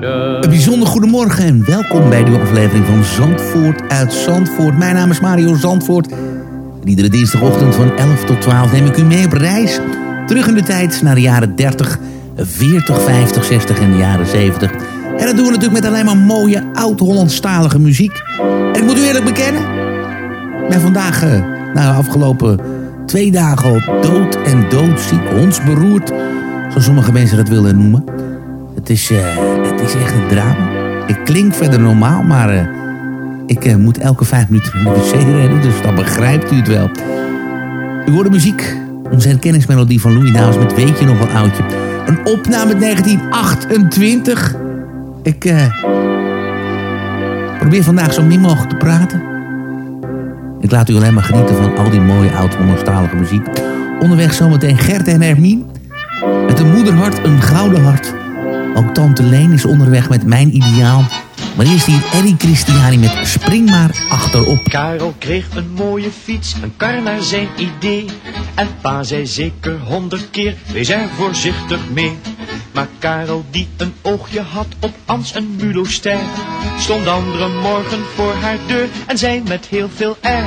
Een bijzonder goedemorgen en welkom bij de aflevering van Zandvoort uit Zandvoort. Mijn naam is Mario Zandvoort. En iedere dinsdagochtend van 11 tot 12 neem ik u mee op reis. Terug in de tijd naar de jaren 30, 40, 50, 60 en de jaren 70. En dat doen we natuurlijk met alleen maar mooie oud-Hollandstalige muziek. En ik moet u eerlijk bekennen, ik ben vandaag, uh, nou afgelopen twee dagen al dood en doodziek, hondsberoerd, zoals sommige mensen dat willen noemen. Het is, het is echt een drama. Ik klink verder normaal, maar uh, ik uh, moet elke vijf minuten naar de wc rennen, dus dan begrijpt u het wel. U hoort de muziek, onze herkenningsmelodie van Louis Davis met Weet je nog wel oudje. Een opname uit 1928. Ik probeer vandaag zo min mogelijk te praten. Ik laat u alleen maar genieten van al die mooie oud-Hollandstalige muziek. Onderweg zometeen Gert en Hermien. Met een moederhart, een gouden hart. Ook tante Leen is onderweg met mijn ideaal. Maar eerst hier Eddie Christiani met Spring maar achterop. Karel kreeg een mooie fiets, een kar naar zijn idee. En pa zei zeker honderd keer, wees er voorzichtig mee. Maar Karel die een oogje had op Ans en Muloster, stond andere morgen voor haar deur en zei met heel veel air.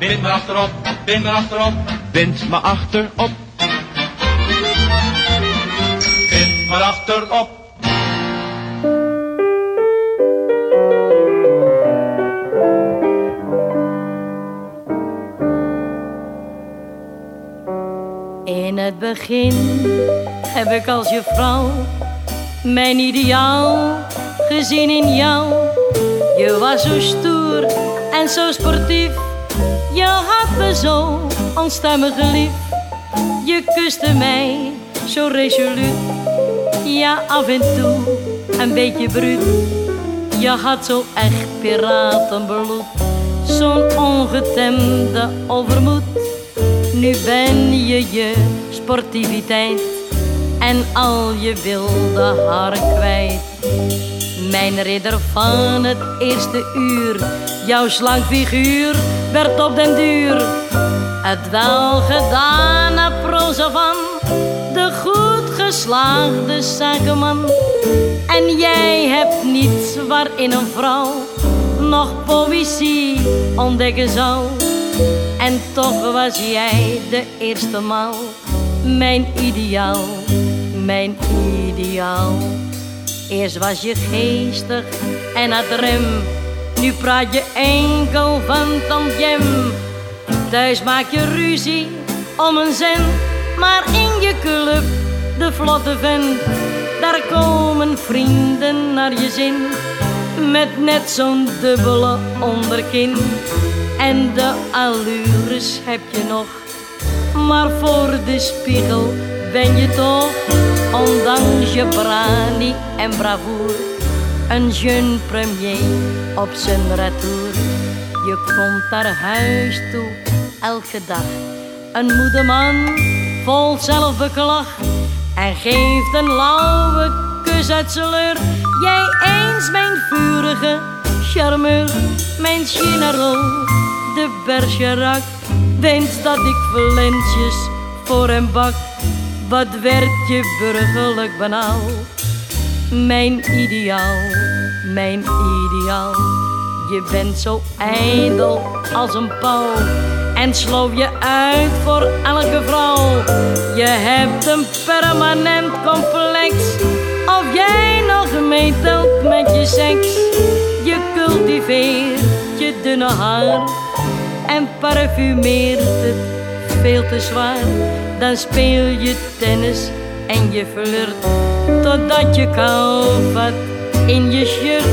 Bind maar achterop, bind maar achterop. Bind me achterop. Bind maar achterop. In het begin heb ik als je vrouw mijn ideaal gezien in jou. Je was zo stoer en zo sportief, je had me zo onstuimig lief. Je kuste mij zo resoluut, ja af en toe een beetje bruut. Je had zo echt piratenbloed, zo'n ongetemde overmoed. Nu ben je je sportiviteit en al je wilde haren kwijt. Mijn ridder van het eerste uur, jouw slank figuur werd op den duur het welgedane proza van de goed geslaagde zakenman. En jij hebt niets waarin een vrouw nog poëzie ontdekken zou. En toch was jij de eerste maal mijn ideaal, mijn ideaal. Eerst was je geestig en had rem, nu praat je enkel van tantjem. Thuis maak je ruzie om een cent, maar in je club, de vlotte vent, daar komen vrienden naar je zin. Met net zo'n dubbele onderkin. En de allures heb je nog, maar voor de spiegel ben je toch, ondanks je brani en bravoer, een jeune premier op zijn retour. Je komt naar huis toe elke dag, een moede man vol zelfbeklag. En geeft een lauwe kus uit zijn Jij eens mijn vurige charmeur, mijn general, de Bergerac. Denkt dat ik flensjes voor hem bak. Wat werd je burgerlijk banaal? Mijn ideaal, mijn ideaal. Je bent zo ijdel als een pauw en sloof je uit voor elke vrouw. Je hebt een permanent complex of jij nog meetelt met je seks. Je cultiveert je dunne haar en parfumeert het veel te zwaar. Dan speel je tennis en je flirt totdat je kou in je shirt.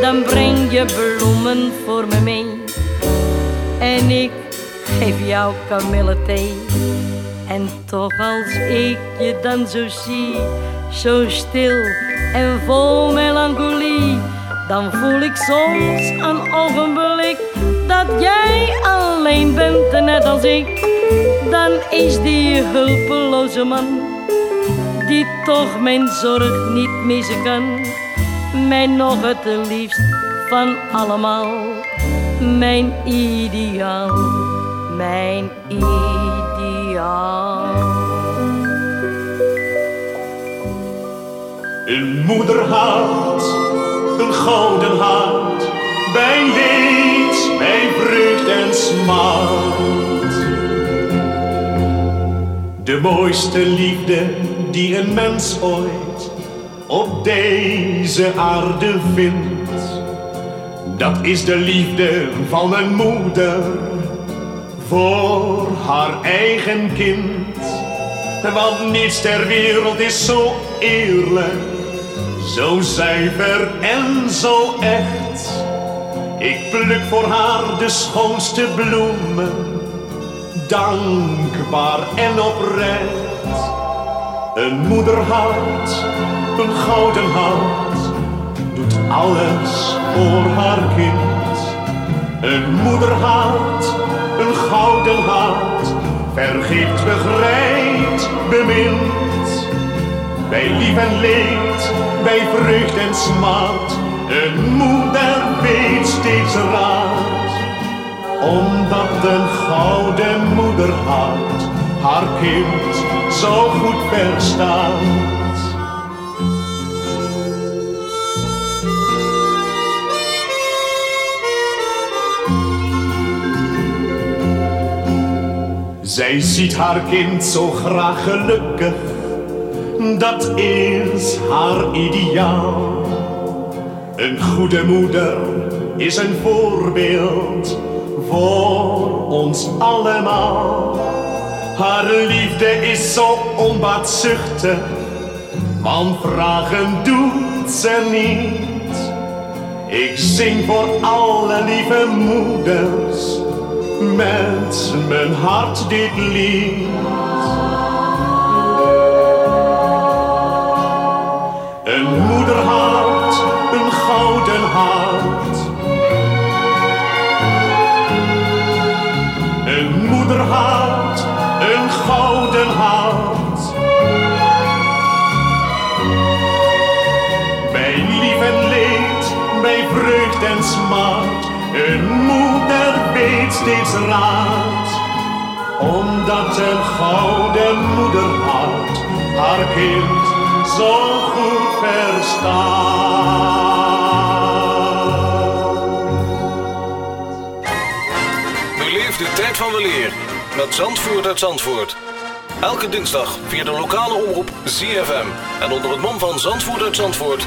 Dan breng je bloemen voor me mee en ik geef jou kamillethee. En toch als ik je dan zo zie, zo stil en vol melancholie, dan voel ik soms een ogenblik dat jij alleen bent, net als ik. Dan is die hulpeloze man, toch mijn zorg niet missen kan, mij nog het liefst van allemaal, mijn ideaal, mijn ideaal. Een moederhart, een gouden hart, bij leed, bij vreugd en smart. De mooiste liefde die een mens ooit op deze aarde vindt. Dat is de liefde van een moeder voor haar eigen kind. Want niets ter wereld is zo eerlijk, zo zuiver en zo echt. Ik pluk voor haar de schoonste bloemen, dankbaar en oprecht. Een moederhart, een gouden hart, doet alles voor haar kind. Een moederhart, een gouden hart, vergeeft, begrijpt, bemint. Bij lief en leed, bij vreugd en smart, een moeder weet steeds raad. Omdat een gouden moederhart haar kind zo goed verstaat. Zij ziet haar kind zo graag gelukkig, dat is haar ideaal. Een goede moeder is een voorbeeld voor ons allemaal. Haar liefde is zo onbaatzuchtig, want vragen doet ze niet. Ik zing voor alle lieve moeders met mijn hart dit lied. En smart. Een moeder weet steeds raad. Omdat een gouden moederhart haar kind zo goed verstaat. Beleef de tijd van weleer met Zandvoort uit Zandvoort. Elke dinsdag via de lokale omroep ZFM. En onder het mom van Zandvoort uit Zandvoort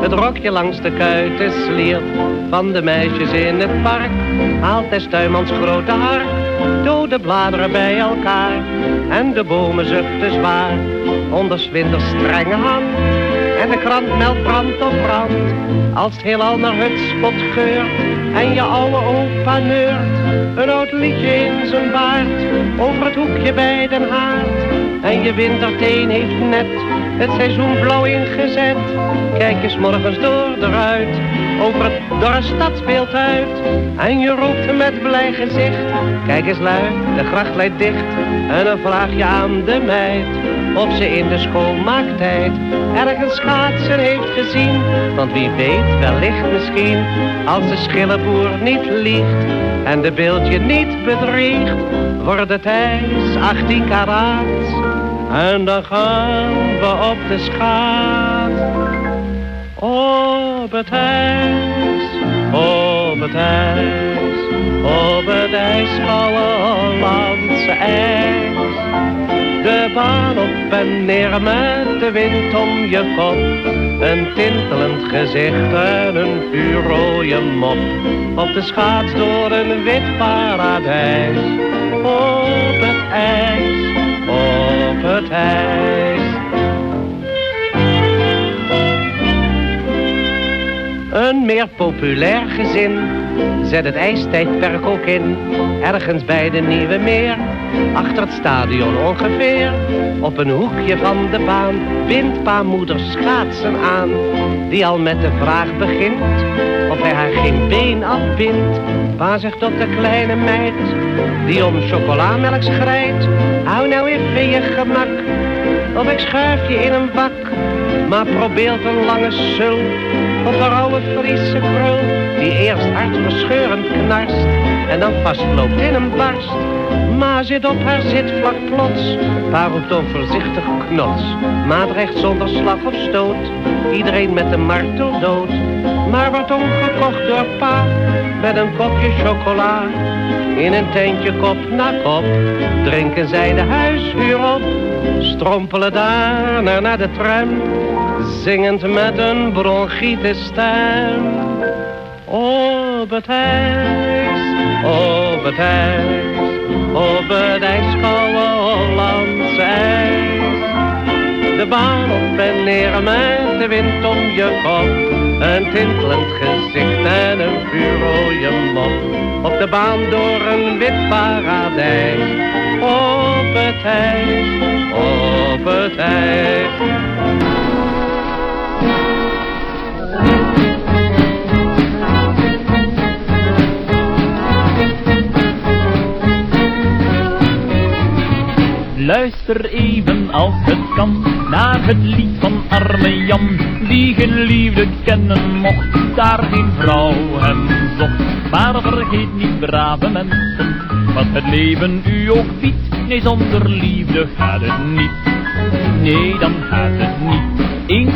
het rokje langs de kuiten sliert. Van de meisjes in het park, haalt des tuinmans grote hark. Dode bladeren bij elkaar, en de bomen zuchten zwaar. Onder winters strenge hand, en de krant meldt brand op brand. Als het heelal naar het spot geurt, en je oude opa neurt. Een oud liedje in zijn baard, over het hoekje bij den haard. En je winterteen heeft net het seizoen blauw ingezet. Kijk eens morgens door de ruit, over het dorre stadsbeeld uit. En je roept met blij gezicht, kijk eens luid, de gracht leidt dicht. En dan vraag je aan de meid, of ze in de schoolmaaktijd ergens schaatsen heeft gezien. Want wie weet, wellicht misschien, als de schillenboer niet liegt en de beeldje niet bedriegt, wordt het ijs 18 karaat. En dan gaan we op de schaat. Op het ijs, op het ijs, op het ijskoude Hollandse ijs. De baan op en neer met de wind om je kop. Een tintelend gezicht en een vuurrooie mop. Op de schaats door een wit paradijs. Op het ijs op het ijs. Een meer populair gezin zet het ijstijdperk ook in. Ergens bij de Nieuwe Meer, achter het stadion ongeveer. Op een hoekje van de baan bindt pa moeder schaatsen aan. Die al met de vraag begint of hij haar geen been afbindt. Pa zegt tot de kleine meid die om chocolamelk schrijdt. Hou nou even je gemak, of ik schuif je in een bak. Maar probeert een lange sul op de rauwe Friese krul. Die eerst hartverscheurend knarst en dan vastloopt in een barst. Ma zit op haar zitvlak plots, pa roept onvoorzichtig knots. Ma dreigt zonder slag of stoot, iedereen met een martel dood. Maar wordt omgekocht door pa, met een kopje chocola. In een tentje kop na kop, drinken zij de huishuur op. Strompelen daarna naar de tram, zingend met een bronchitis stem. Op het ijs, op het ijs. De baan op en neer met de wind om je kop. Een tintelend gezicht en een vuurrooie mop. Op de baan door een wit paradijs. Op het ijs, op het ijs. Luister even als het kan naar het lied van arme Jan, die geen liefde kennen mocht, daar geen vrouw hem zocht. Maar vergeet niet, brave mensen, wat het leven u ook biedt, nee, zonder liefde gaat het niet. Nee, dan gaat het niet. Eens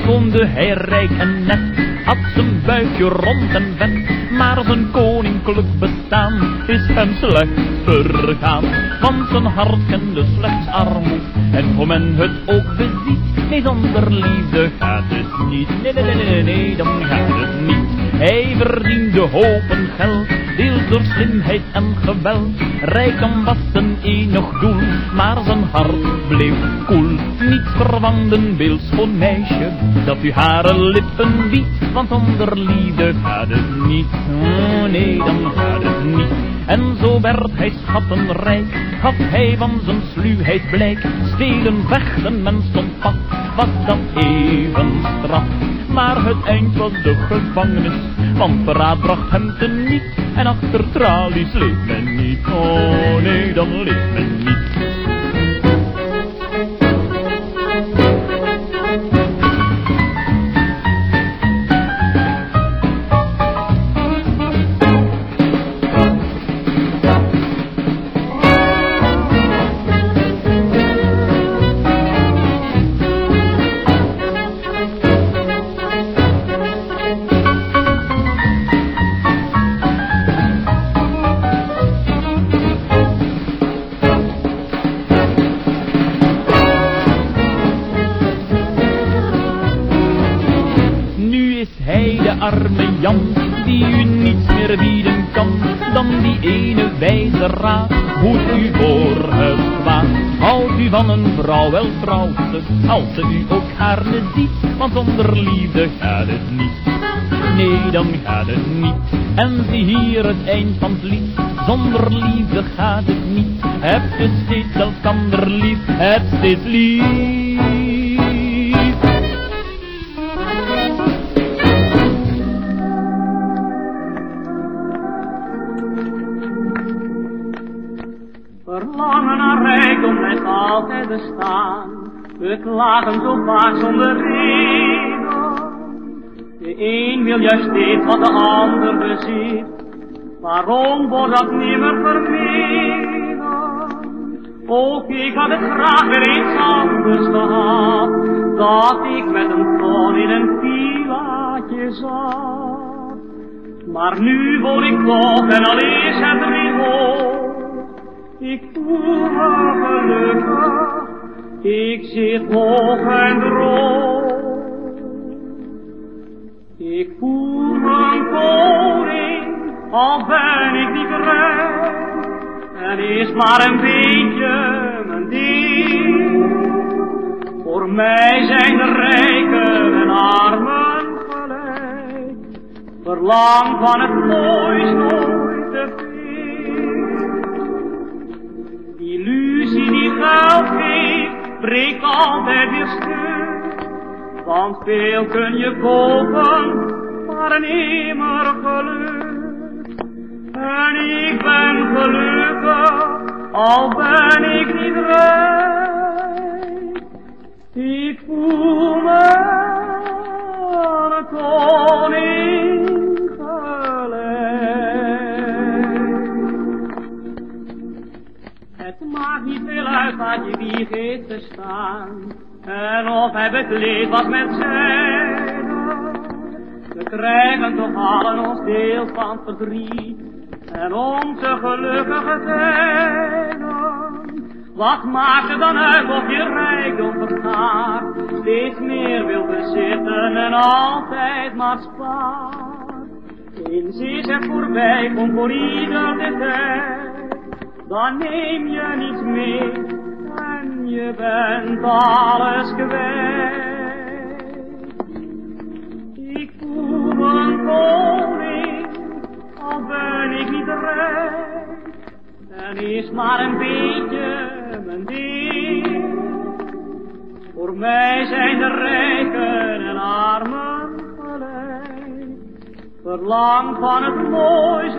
hij rijk en net, had zijn buikje rond en vet, maar zijn koninklijk bestaan is hem slecht vergaan. Want zijn hart kende slechts armoed, en hoe men het ook beziet, nee, zonder liefde gaat het niet. Nee, nee, nee, nee, nee, dan gaat het niet. Hij verdiende hopen geld, deels door slimheid en geweld. Rijkdom was zijn enig doel, maar zijn hart bleef koel. Niets verwant een beeldschoon meisje, dat u hare lippen biedt. Want zonder liefde gaat het niet, oh nee, dan gaat het niet. En zo werd hij schattenrijk, gaf hij van zijn sluwheid blijk. Stelen, vechten, men stond pad, was dat even straf. Maar het eind was de gevangenis, want verraad bracht hem te niet. En achter tralies leeft men niet, oh nee, dan leeft men niet. Raad. Moet u voor het kwaad, houdt u van een vrouw wel trouwt als ze u ook gaarne ziet, want zonder liefde gaat het niet. Nee, dan gaat het niet. En zie hier het eind van het lied, zonder liefde gaat het niet. Heb je steeds elkander lief, heb steeds lief. Altijd bestaan. We klagen zo vaak zonder reden. De een wil juist steeds wat de ander bezit. Waarom wordt dat nimmer vermeden? Ook ik had het graag weer eens anders gehad. Dat ik met een ton in een villaatje zat. Maar nu woon ik toch en al is het niet hoog. Ik voel me gelukkig, ik zit hoog en droog. Ik voel me een koning, al ben ik niet rijk. En is maar een beetje mijn ding. Voor mij zijn de rijken en armen gelijk. Verlang van het moois geld geeft, breekt altijd weer stuk. Want veel kun je kopen, maar een immer geluk. En ik ben gelukkig, al ben ik niet rijk. Ik voel me een koning uit wat je wieg te staan. En of hij bekleed was met zijde. We krijgen toch allen ons deel van verdriet. En onze gelukkige tijden. Wat maakt het dan uit of je rijkdom vergaat? Steeds meer wil bezitten en altijd maar spaart. Eens is er voorbij, komt voor ieder de tijd dan neem je niets mee en je bent alles kwijt. Ik voel me een koning, al ben ik niet rijk, en is maar een beetje mijn ding. Voor mij zijn de rijken en armen gelijk, verlang van het moois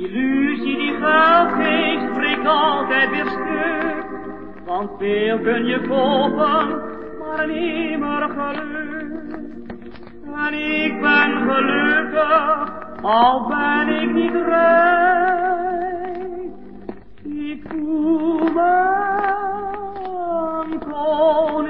Illusie die geld geeft, breekt altijd weer stuk. Want veel kun je kopen, maar niet meer geluk. En ik ben gelukkig, al ben ik niet rijk. Ik voel me een koning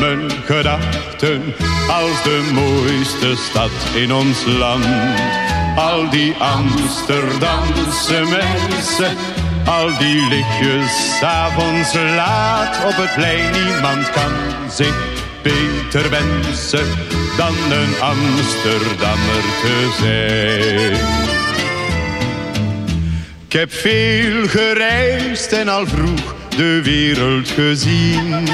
mijn gedachten als de mooiste stad in ons land. Al die Amsterdamse mensen, al die lichtjes avonds laat op het plein. Niemand kan zich beter wensen dan een Amsterdammer te zijn. Ik heb veel gereisd en al vroeg de wereld gezien.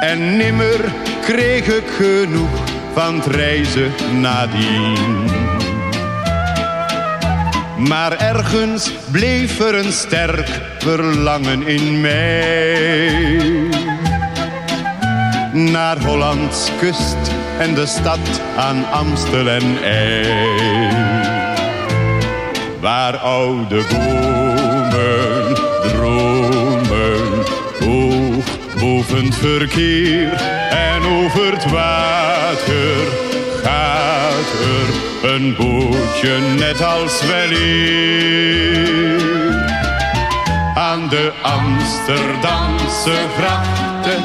En nimmer kreeg ik genoeg van het reizen nadien. Maar ergens bleef er een sterk verlangen in mij. Naar Hollands kust en de stad aan Amstel en. Waar oude bomen het verkeer en over het water gaat er een bootje net als weleer. Aan de Amsterdamse grachten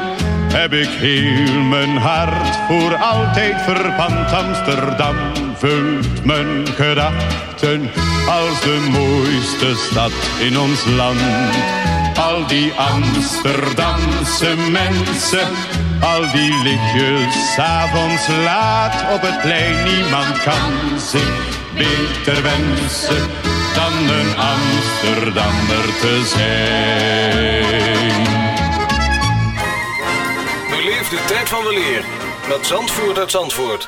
heb ik heel mijn hart voor altijd verpand. Amsterdam vult mijn gedachten als de mooiste stad in ons land. Al die Amsterdamse mensen al die lichtjes avonds laat op het plein. Niemand kan zich beter wensen dan een Amsterdammer te zijn. Beleef de tijd van weleer met Zandvoort uit Zandvoort.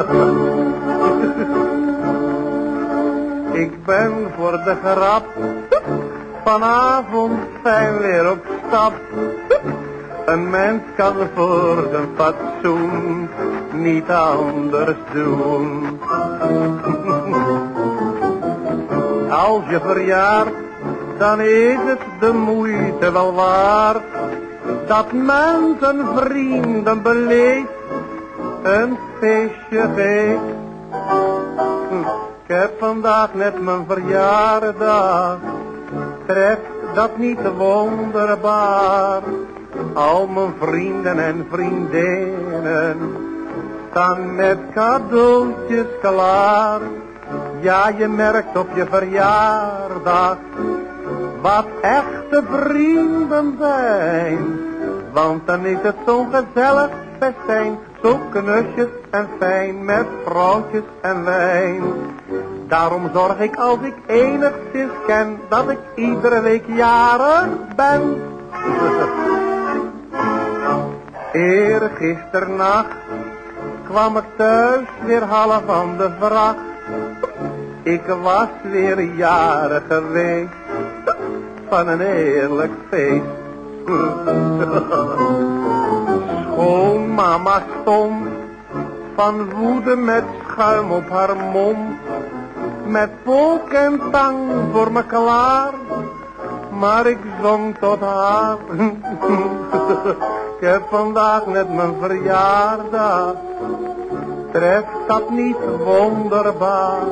Ik ben voor de grap vanavond fijn weer op stap. Een mens kan voor zijn fatsoen niet anders doen. Als je verjaart, dan is het de moeite wel waard. Dat men zijn vrienden beleeft, een feestje geeft. Ik heb vandaag net mijn verjaardag, treft dat niet wonderbaar? Al mijn vrienden en vriendinnen staan met cadeautjes klaar. Ja, je merkt op je verjaardag wat echte vrienden zijn. Want dan is het zo'n gezellig festijn, zo knusjes en fijn met vrouwtjes en wijn. Daarom zorg ik als ik enigszins ken dat ik iedere week jarig ben. Eergisternacht kwam ik thuis weer half van de vracht. Ik was weer jarig geweest van een eerlijk feest. Mama stond van woede met schuim op haar mond. Met volk en tang voor me klaar. Maar ik zong tot haar. ik heb vandaag net mijn verjaardag. Treft dat niet wonderbaar?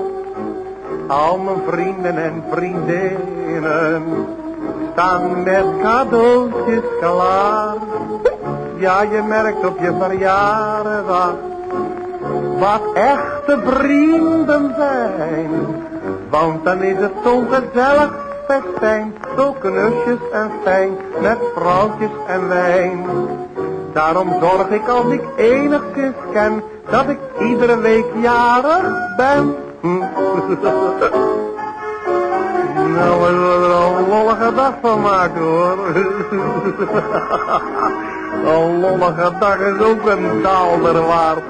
Al mijn vrienden en vriendinnen staan met cadeautjes klaar. Ja, je merkt op je verjaardag wat echte vrienden zijn. Want dan is het zo'n gezellig festijn, zo knusjes en fijn, met vrouwtjes en wijn. Daarom zorg ik als ik enigszins ken, dat ik iedere week jarig ben. nou, we zullen er een lollige dag van maken hoor. Een lollige dag is ook een daalder waard.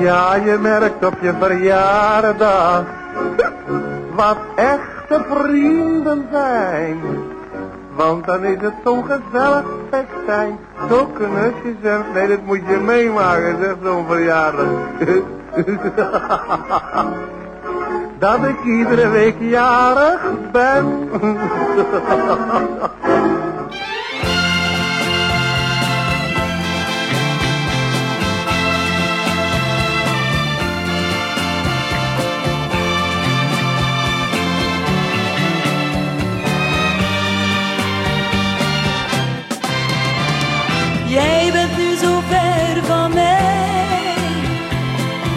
Ja, je merkt op je verjaardag wat echte vrienden zijn. Want dan is het zo'n gezellig festijn. Zo knusjes en... Nee, dat moet je meemaken, zegt zo'n verjaardag. Dat ik iedere week jarig ben. Jij bent nu zo ver van mij,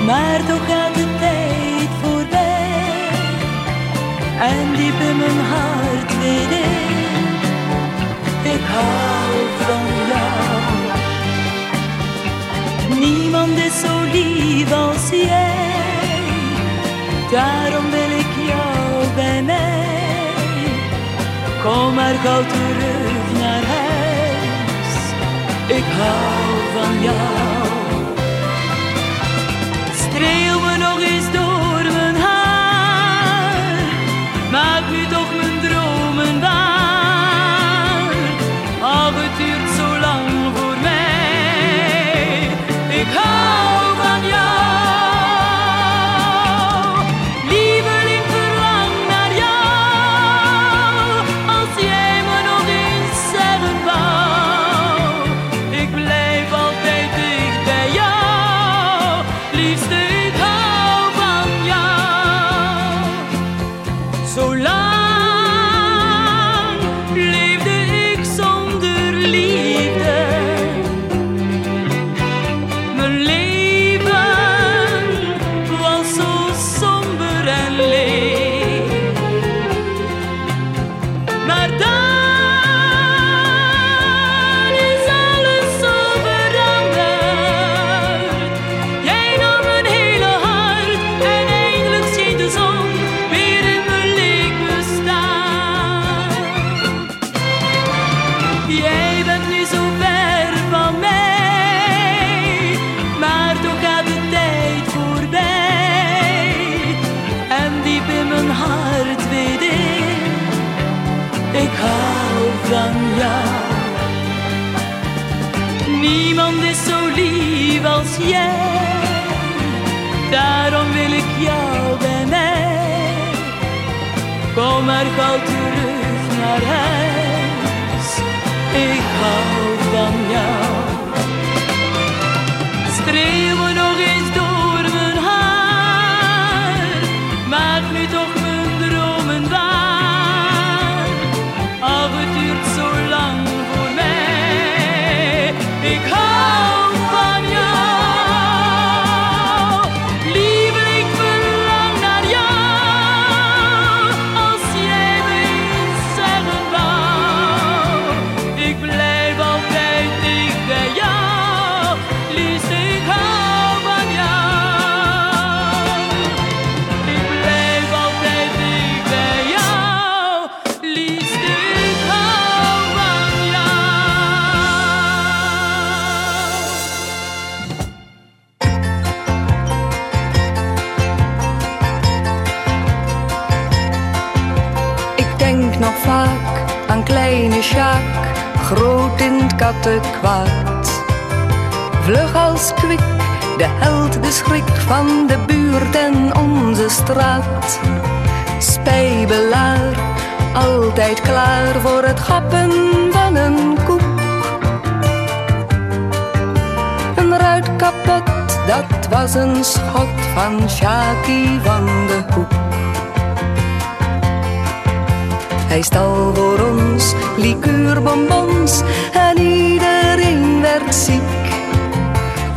maar toch gaat de tijd. En diep in mijn hart weet ik, ik hou van jou. Niemand is zo lief als jij, daarom wil ik jou bij mij. Kom maar gauw terug naar huis ik hou van jou. Kom maar gauw terug naar huis, ik hou van jou. Streel kattenkwaad. Vlug als kwik, de held, de schrik van de buurt en onze straat. Spijbelaar, altijd klaar voor het gappen van een koek. Een ruit kapot, dat was een schot van Sjaakie van de Hoek. Hij stal voor ons liqueurbonbons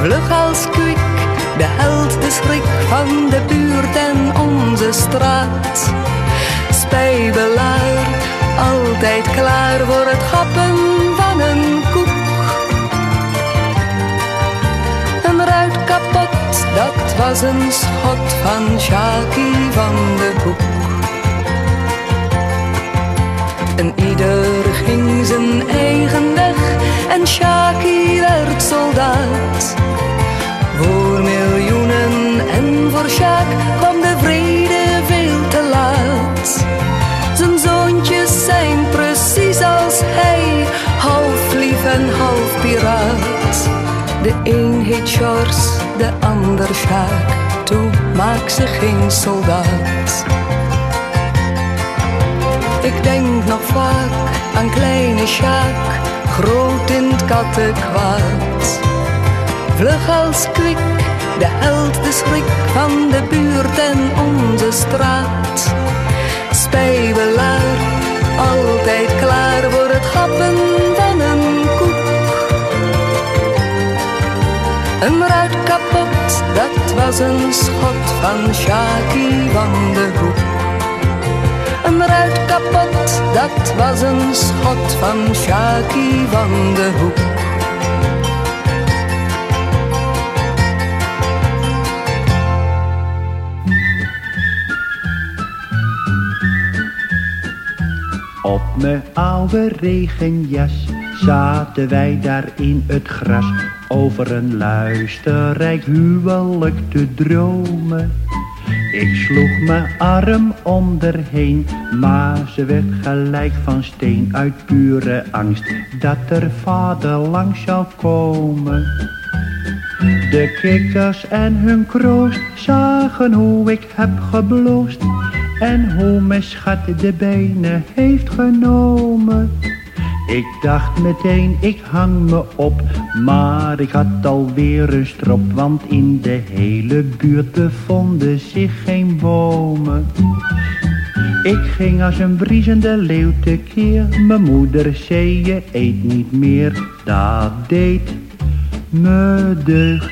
Vlug als kwik, de de schrik van de buurt en onze straat. Spijbelaar, altijd klaar voor het happen van een koek. Een ruit kapot, dat was een schot van Shaki van de Hoek. En ieder ging zijn eigen en Shaki werd soldaat. Voor miljoenen en voor Sjaak kwam de vrede veel te laat. Zijn zoontjes zijn precies als hij, half lief en half piraat. De een heet Sjors, de ander Sjaak, toe maak ze geen soldaat. Ik denk nog vaak aan kleine Sjaak, groot in het kattenkwaad. Vlug als kwik, de held, de schrik van de buurt en onze straat. Spijbelaar, altijd klaar voor het happen van een koek. Een ruit kapot, dat was een schot van Shaki van de Hoek. Ruit kapot, dat was een schot van Shaki van de Hoek. Op mijn oude regenjas zaten wij daar in het gras over een luisterrijk huwelijk te dromen. Ik sloeg mijn arm onderheen, maar ze werd gelijk van steen uit pure angst dat er vader langs zou komen. De kikkers en hun kroost zagen hoe ik heb gebloost en hoe mijn schat de benen heeft genomen. Ik dacht meteen, ik hang me op, maar ik had alweer een strop, want in de hele buurt bevonden zich geen bomen. Ik ging als een briesende leeuw tekeer, mijn moeder zei je eet niet meer, dat deed me deugd.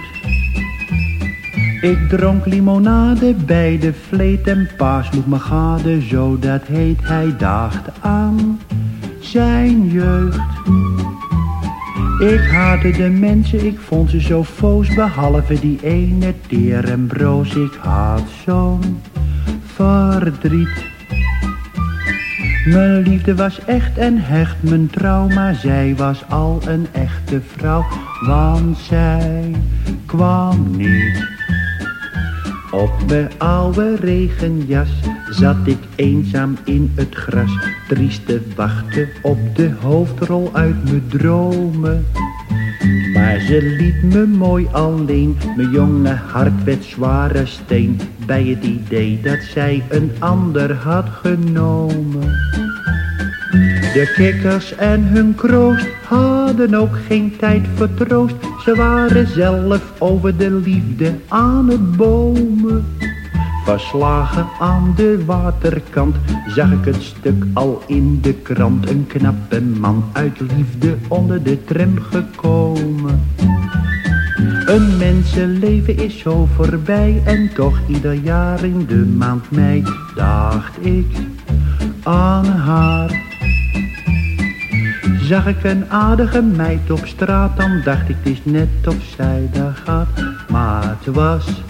Ik dronk limonade bij de vleet en pa sloeg me gade, zo dat heet hij dacht aan zijn jeugd. Ik haatte de mensen, ik vond ze zo foos, behalve die ene teer en broos. Ik had zo'n verdriet. Mijn liefde was echt en hecht, mijn trauma, zij was al een echte vrouw, want zij kwam niet. Op mijn oude regenjas zat ik eenzaam in het gras, triest te wachten op de hoofdrol uit mijn dromen. Maar ze liet me mooi alleen, mijn jonge hart werd zware steen, bij het idee dat zij een ander had genomen. De kikkers en hun kroost hadden ook geen tijd voor troost. Ze waren zelf over de liefde aan het bomen. Verslagen aan de waterkant zag ik het stuk al in de krant. Een knappe man uit liefde onder de tram gekomen. Een mensenleven is zo voorbij en toch ieder jaar in de maand mei dacht ik aan haar. Zag ik een aardige meid op straat, dan dacht ik het is net of zij daar gaat. Maar het was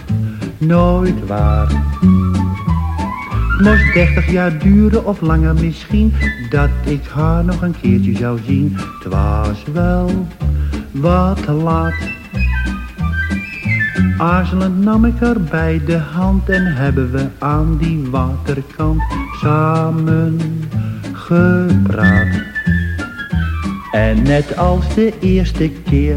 nooit waar. Moest dertig jaar duren of langer misschien, dat ik haar nog een keertje zou zien. Het was wel wat laat. Aarzelend nam ik haar bij de hand en hebben we aan die waterkant samen gepraat. En net als de eerste keer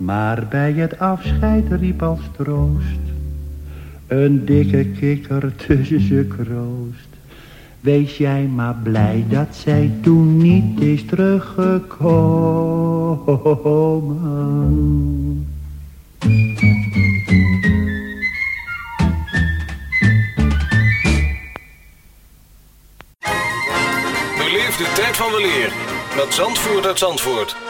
Maar bij het afscheid riep als troost een dikke kikker tussen ze kroost. Wees jij maar blij dat zij toen niet is teruggekomen. Beleef de tijd van weleer met Zandvoort uit Zandvoort.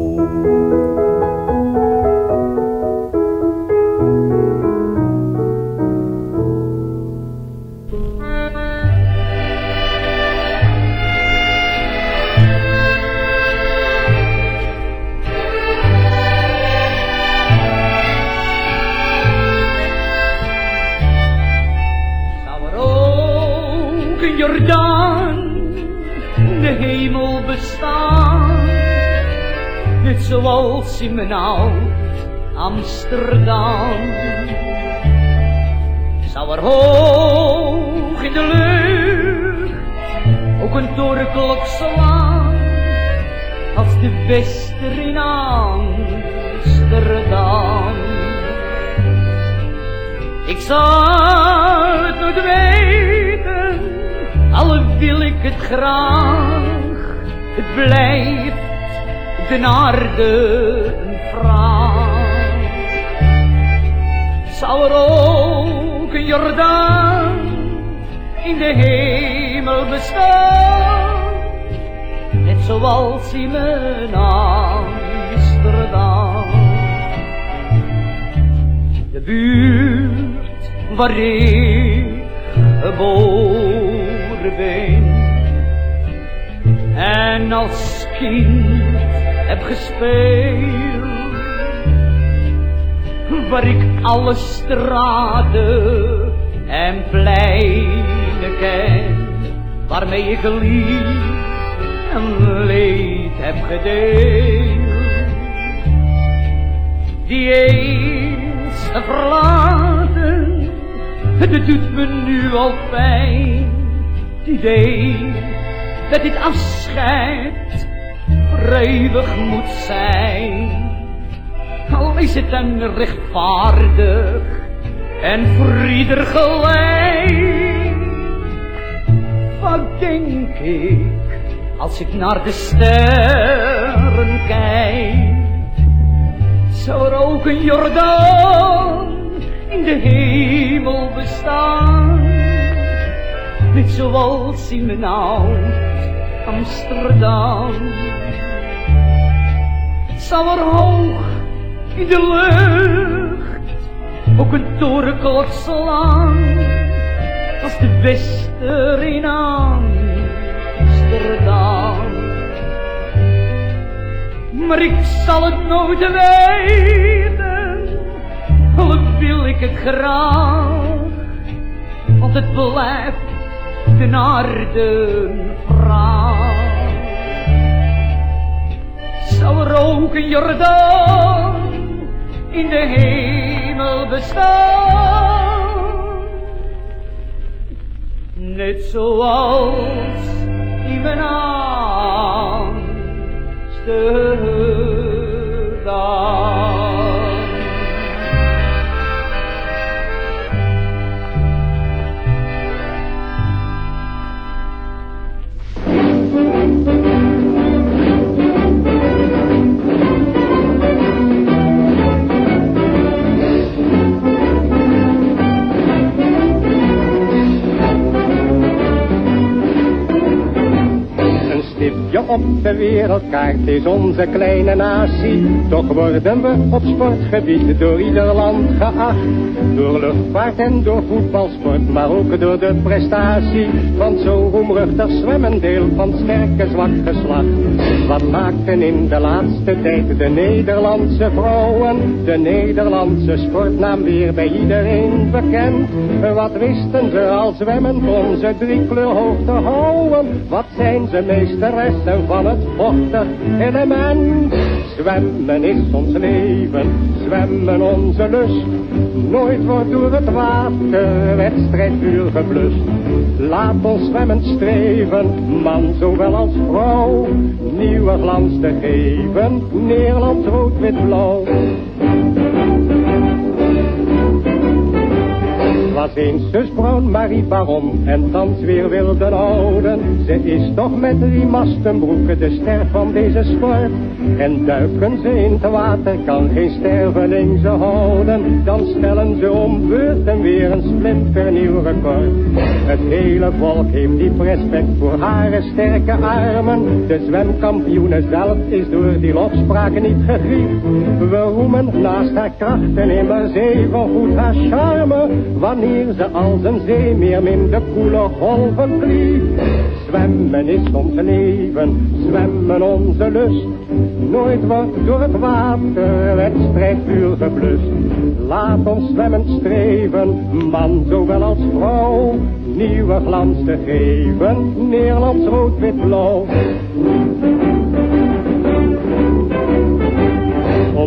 Zoals in mijn oud Amsterdam. Zou er hoog in de lucht ook een torenklok slaan? Als de wester in Amsterdam. Ik zal het nooit weten, al wil ik het graag. Het blijft de aarde een vraag. Zou er ook een Jordaan in de hemel bestaan? Net zoals in mijn Amsterdam. De buurt waar ik geboren ben. En als kind heb gespeeld. waar ik alle straten en pleinen ken, waarmee ik lief en leed heb gedeeld. Die eens verlaten, het doet me nu al pijn. Het idee dat dit afscheid voor eeuwig moet zijn. Al is het dan rechtvaardig en voor ieder gelijk. Wat denk ik als ik naar de sterren kijk? Zou er ook een Jordaan in de hemel bestaan? Net zoals in mijn oud Amsterdam. Hoog in de lucht ook een torenklok slaan? Als de wester in Amsterdam. Maar ik zal het nooit weten, al wil ik het graag. Want het blijft de vraag. Zou ook een Jordaan in de hemel bestaan? Net zoals in mijn Amsterdam. Op de wereldkaart is onze kleine natie. Toch worden we op sportgebied door ieder land geacht. Door luchtvaart en door voetbalsport, maar ook door de prestatie van zo roemruchtig zwemmen deel van sterke zwak geslacht. Wat maakten in de laatste tijd de Nederlandse vrouwen, de Nederlandse sportnaam weer bij iedereen bekend? Wat wisten ze al zwemmen om ze drie kleur hoog te houden? Wat zijn ze meesteressen van het vochtig element. Zwemmen is ons leven, zwemmen onze lust. Nooit wordt door het water wedstrijdvuur geblust. Laat ons zwemmen streven, man zowel als vrouw. Nieuwe glans te geven, Nederlands rood, was eens zus Bruin Marie Baron en thans weer wilde houden. Ze is toch met drie mastenbroeken de ster van deze sport. En duiken ze in het water, kan geen sterveling ze houden. Dan stellen ze om beurten weer een splinternieuw record. Het hele volk heeft diep respect voor haar sterke armen. De zwemkampioene zelf is door die lofspraken niet gegriefd. We roemen naast haar krachten immer zeven goed haar charme. Wanneer ze als een zeemeer in de koele golven vliegt. Zwemmen is ons leven, zwemmen onze lust. Nooit wordt door het water wedstrijdvuur geblust. Laat ons zwemmen streven, man zowel als vrouw. Nieuwe glans te geven, Nederlands rood,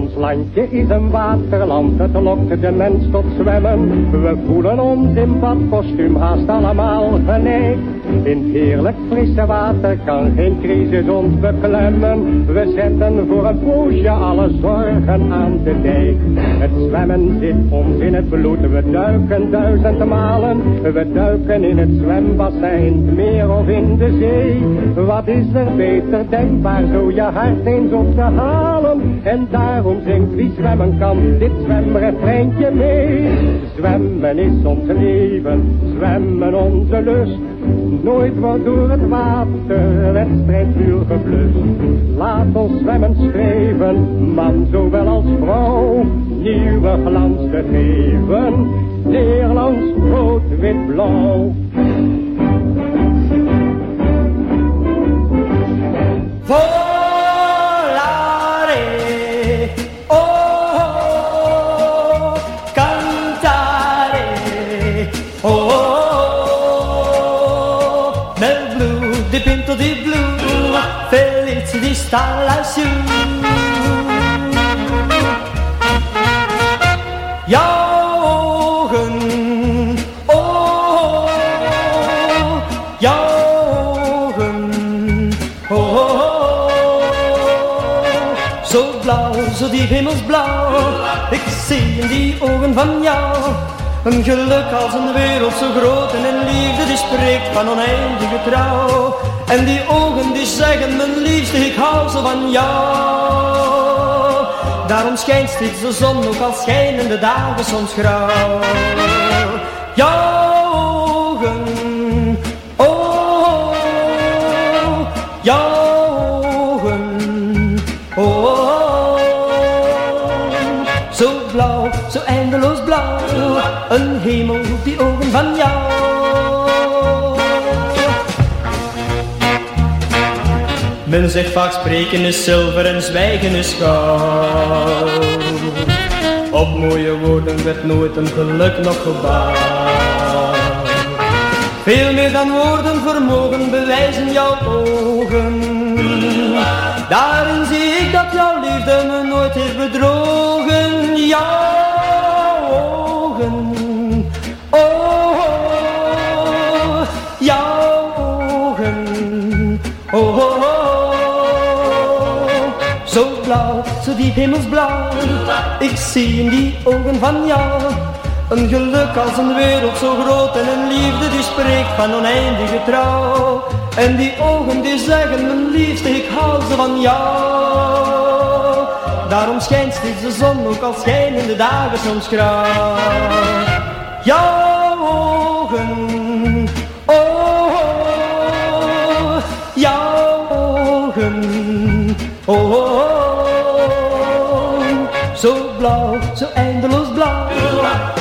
Ons landje is een waterland, het lokt de mens tot zwemmen. We voelen ons in badkostuum haast allemaal geneigd. In heerlijk frisse water kan geen crisis ons beklemmen. We zetten voor een poosje alle zorgen aan de dijk. Het zwemmen zit ons in het bloed, we duiken duizend malen. We duiken in het zwembassin, meer of in de zee. Wat is er beter denkbaar, zo je hart eens op te halen. En daarom zingt wie zwemmen kan, dit zwemrefreintje mee. Zwemmen is ons leven, zwemmen onze lust. Nooit wordt door het water wedstrijdvuur geblust. Laat ons zwemmen streven, man zowel als vrouw. Nieuwe glans te geven, Nederlands rood, wit, blauw. Volare, stare lassù. Jouw ogen, oh, ogen, oh, oh, zo blauw, zo diep hemelsblauw. Ik zie in die ogen van jou een geluk als een wereld zo groot en een liefde die spreekt van oneindige trouw. En die ogen die zeggen, mijn liefste, ik hou zo van jou. Daarom schijnt steeds de zon, ook al schijnen de dagen soms grauw. Jouw ogen, oh, jouw ogen, oh, zo blauw, zo eindeloos blauw, een hemel, die ogen van jou. Zegt vaak spreken is zilver en zwijgen is goud. Op mooie woorden werd nooit een geluk nog gebouwd. Veel meer dan woorden vermogen bewijzen jouw ogen. Daarin zie ik dat jouw liefde me nooit heeft bedrogen. Jouw blauw, zo diep hemelsblauw. Ik zie in die ogen van jou een geluk als een wereld zo groot en een liefde die spreekt van oneindige trouw. En die ogen die zeggen, mijn liefste, ik hou ze van jou. Daarom schijnt steeds de zon, ook al schijnen de dagen soms grauw. Jouw blauw, zo eindeloos blauw.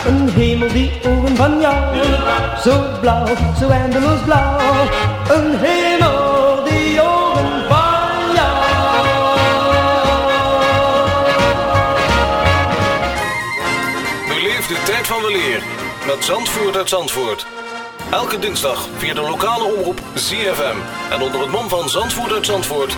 Een hemel die ogen van jou, zo blauw, zo eindeloos blauw. Een hemel die ogen van Beleef de tijd van weleer met Zandvoort uit Zandvoort. Elke dinsdag via de lokale omroep ZFM. En onder het mom van Zandvoort uit Zandvoort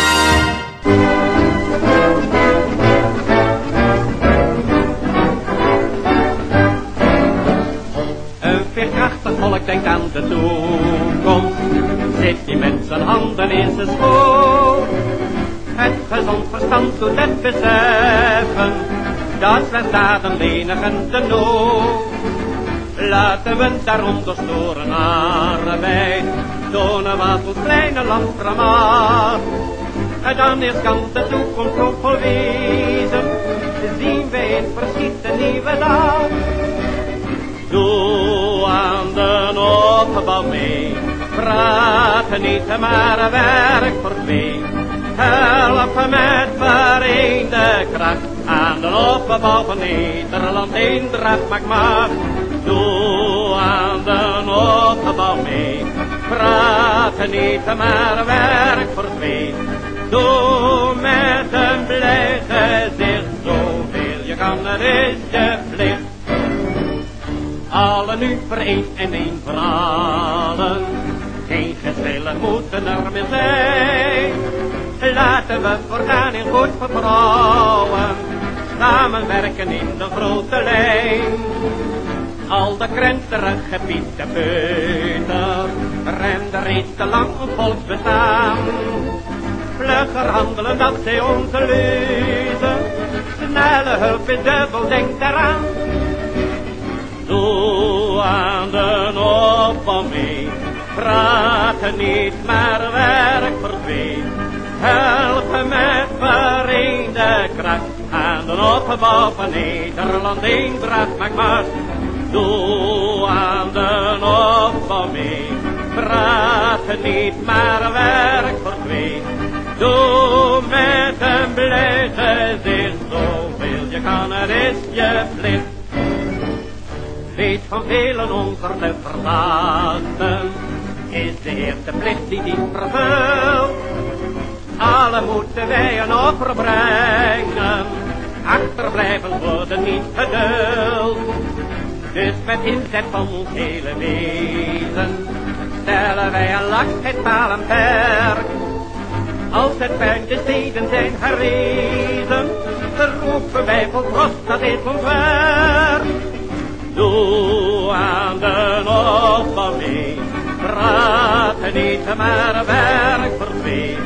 Volk denkt aan de toekomst. Zit hij met zijn handen in zijn schoot. Het gezond verstand doet het beseffen. Dat slechts daden lenigen de nood. Laten we daaronder storen arbeid. Tonen wat ons kleine land vermaakt. En dan eerst kan de toekomst hoopvol wezen. Zien we in verschiet een nieuwe dag. Doe aan de opgebouw mee. Praat niet, maar werk voor twee. Help met vereende kracht aan de opbouw van Nederland. Eendracht maakt macht. Doe aan de opgebouw mee. Praat niet, maar werk voor twee. Doe met een blij gezicht zoveel je kan, er is je plicht. Alle nu vereend en één voor allen. Geen geschillen moeten er meer zijn. Laten we voortaan in goed vertrouwen. Samenwerken in de grote lijn. Al de krenterige Pieten Peuter renden reeds te lang een volksbestaan. Vlugger handelen dat zij onze leuzen snelle hulp dubbel, denk eraan. Doe aan de opbouw mee, praten niet, maar werk voor twee. Helpen met vereende kracht, aan de opbouw van Nederland, eendracht maakt macht. Doe aan de opbouw mee, praten niet, maar werk voor twee. Doe met een blij gezicht, zoveel je kan, het is je plicht. Weet van velen onze te verlaten, is de eerste plicht die niet vervult. Alle moeten wij een offer brengen, achterblijven worden niet geduld. Dus met inzet van ons hele wezen, stellen wij een lak paal en. Als het puin de steden zijn herrezen, roepen wij vol trots, dat is ons. Doe aan de opbouw mee, praten niet, maar werk voor twee.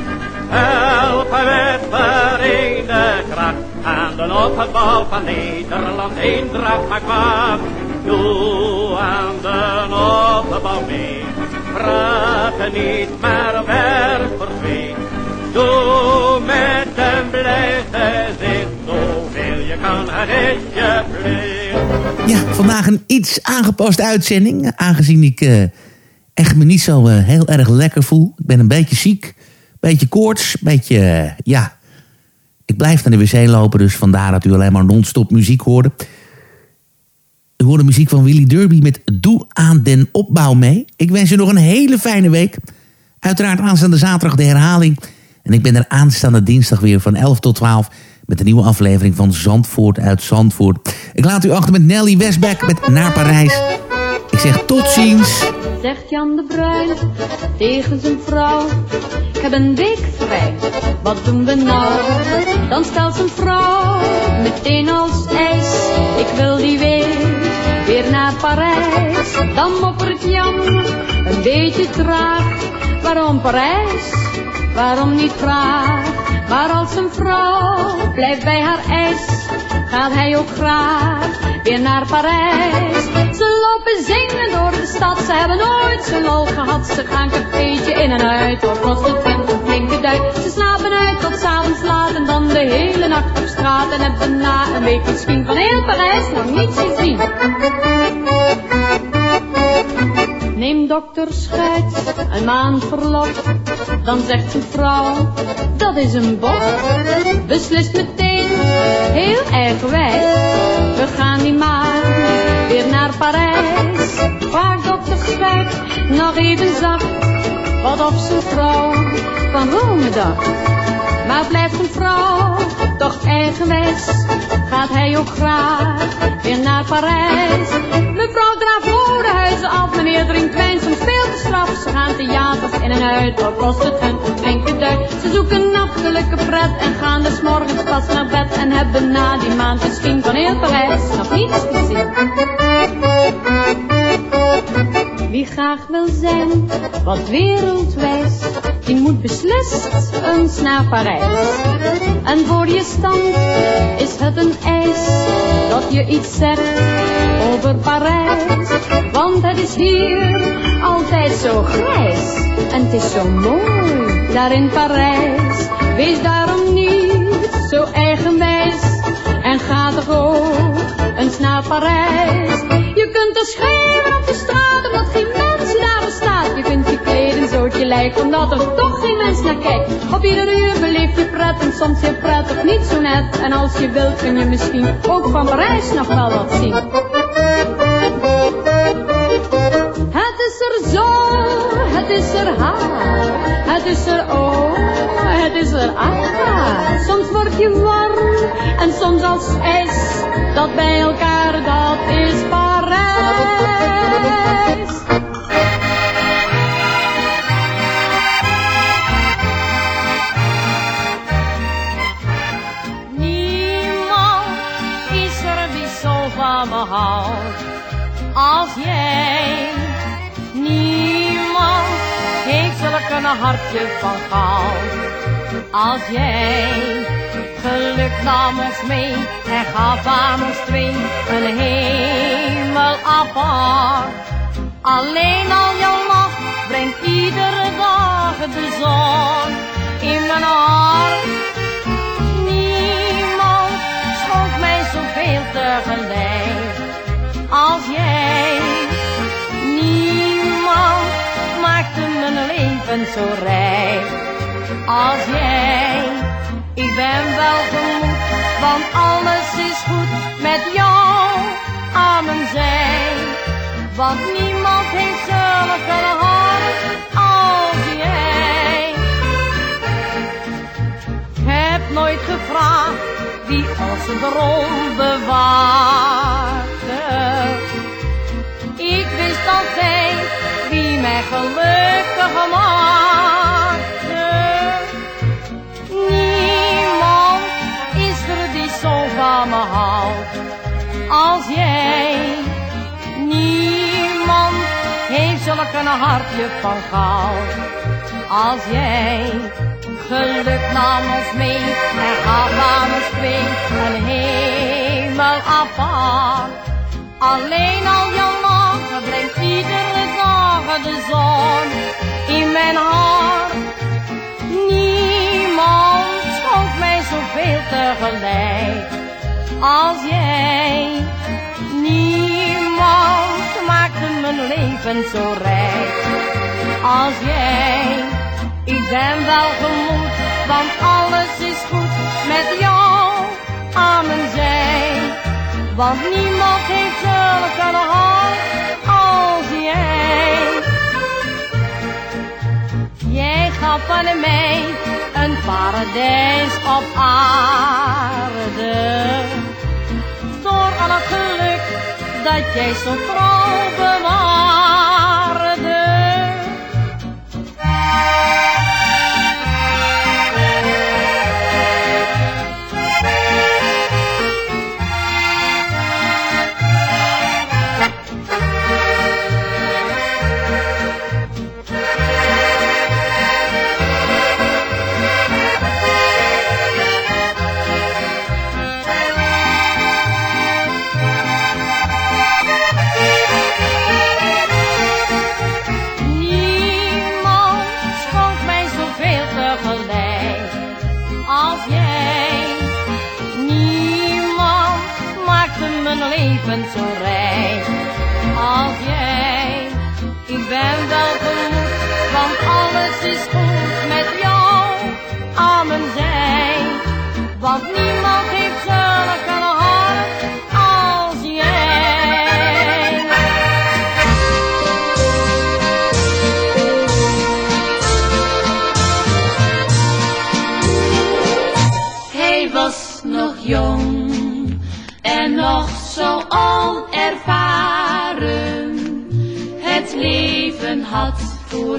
Helpen met vereende kracht aan de opbouw van Nederland, eendracht maakt macht. Doe aan de opbouw mee, praten niet, maar werk voor twee. Doe met een blij gezicht, zoveel je kan, het is je. Ja, vandaag een iets aangepaste uitzending. Aangezien ik eh, echt me niet zo eh, heel erg lekker voel. Ik ben een beetje ziek. Beetje koorts. Beetje, eh, ja... Ik blijf naar de wc lopen, dus vandaar dat u alleen maar non-stop muziek hoorde. U hoorde muziek van Willy Derby met Doe aan den opbouw mee. Ik wens u nog een hele fijne week. Uiteraard aanstaande zaterdag de herhaling. En ik ben er aanstaande dinsdag weer van 11 tot 12 met een nieuwe aflevering van Zandvoort uit Zandvoort. Ik laat u achter met Nelly Westbeck met Naar Parijs. Ik zeg tot ziens. Zegt Jan de Bruin tegen zijn vrouw. Ik heb een week vrij, wat doen we nou? Dan stelt zijn vrouw meteen als ijs. Ik wil die week weer naar Parijs. Dan moppert Jan een beetje traag. Waarom Parijs? Waarom niet graag? Maar als een vrouw blijft bij haar ijs, gaat hij ook graag weer naar Parijs. Ze lopen zingen door de stad, ze hebben nooit zo'n lol gehad. Ze gaan cafeetje in en uit, of kost het vent een flinke duit. Ze slapen uit tot s'avonds laat en dan de hele nacht op straat. En hebben na een week misschien van heel Parijs nog niets gezien. Neem dokter Schuit een maand verlof, dan zegt zijn vrouw, dat is een bof. Beslist meteen, heel eigenwijs, we gaan niet maar weer naar Parijs. Vraagt dokter Schuit nog even zacht, wat op zijn vrouw van Rome dacht. Maar blijft een vrouw toch eigenwijs, gaat hij ook graag weer naar Parijs. Mevrouw de huizen af, meneer drinkt wijn, soms veel te straf. Ze gaan theaters in en uit, wat kost het hun een flinke. Ze zoeken nachtelijke pret en gaan dus morgens pas naar bed. En hebben na die maand misschien van heel Parijs nog niets gezien. Wie graag wil zijn, wat wereldwijs, die moet beslist eens naar Parijs. En voor je stand is het een eis, dat je iets zegt over Parijs. Want het is hier altijd zo grijs, en het is zo mooi daar in Parijs. Wees daarom niet zo eigenwijs, en ga toch ook naar Parijs. Je kunt er schreeuwen op de straat, omdat geen mens daar bestaat. Je kunt je kleden zo je lijkt, omdat er toch geen mens naar kijkt. Op ieder uur beleef je pret en soms heel prettig niet zo net. En als je wilt kun je misschien ook van Parijs nog wel wat zien. Het is er zo, het is er haar, het is er oh, het is er ah. Soms word je warm en soms als ijs, dat bij elkaar dat is Parijs. Niemand is er die zo van me houdt als jij. Niemand heeft zulk een hartje van goud als jij. geluk nam ons mee en gaf aan ons twee een hemel apart. Alleen al jouw lach brengt iedere dag de zon in mijn hart. Niemand schonk mij zoveel tegelijk als jij. Niemand maakte mijn leven zo rijk als jij. Ik ben wel gemoed, want alles is goed met jou aan mijn zij. Want niemand heeft zulke hart als jij. Ik heb nooit gevraagd wie onze droom bewaarde. Ik wist altijd wie mij gelukkig maakte. Als jij. Niemand heeft zulk een hartje van goud als jij. Geluk nam ons mee en gaf aan ons een hemel apart. Alleen al jouw lachen brengt iedere dag de zon in mijn hart. Niemand schonk mij zoveel tegelijk als jij. Niemand maakte mijn leven zo rijk als jij. Ik ben wel gemoed, want alles is goed met jou aan mijn zij. Want niemand heeft zulk een hart als jij. Jij gaf aan mij een paradijs op aarde. Dat jij zo trouw bewaarde.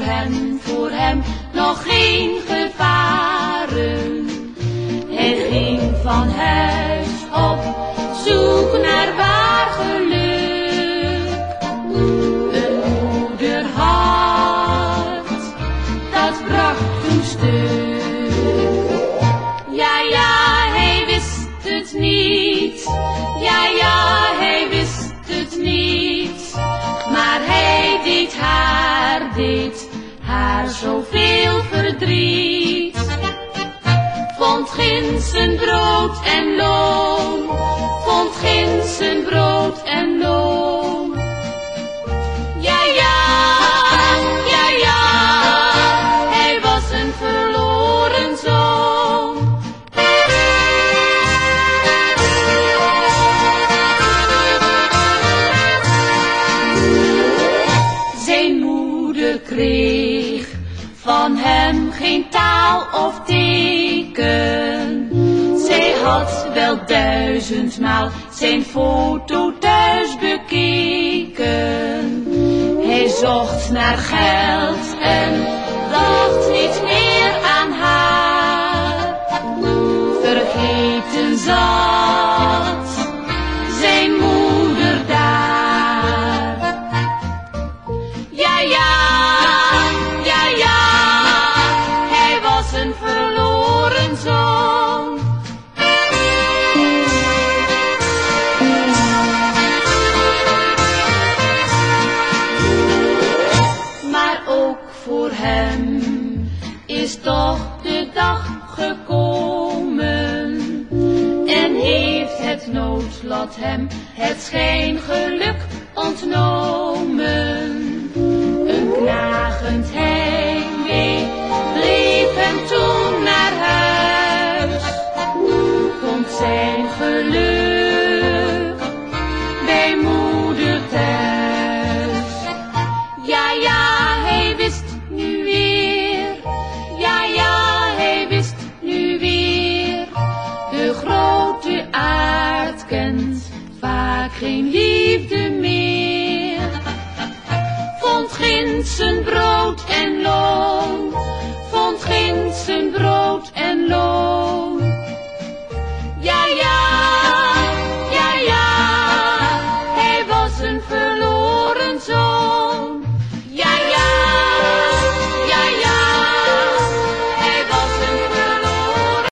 Hem, voor hem nog geen of teken. Zij had wel duizendmaal zijn foto thuis bekeken. Hij zocht naar geld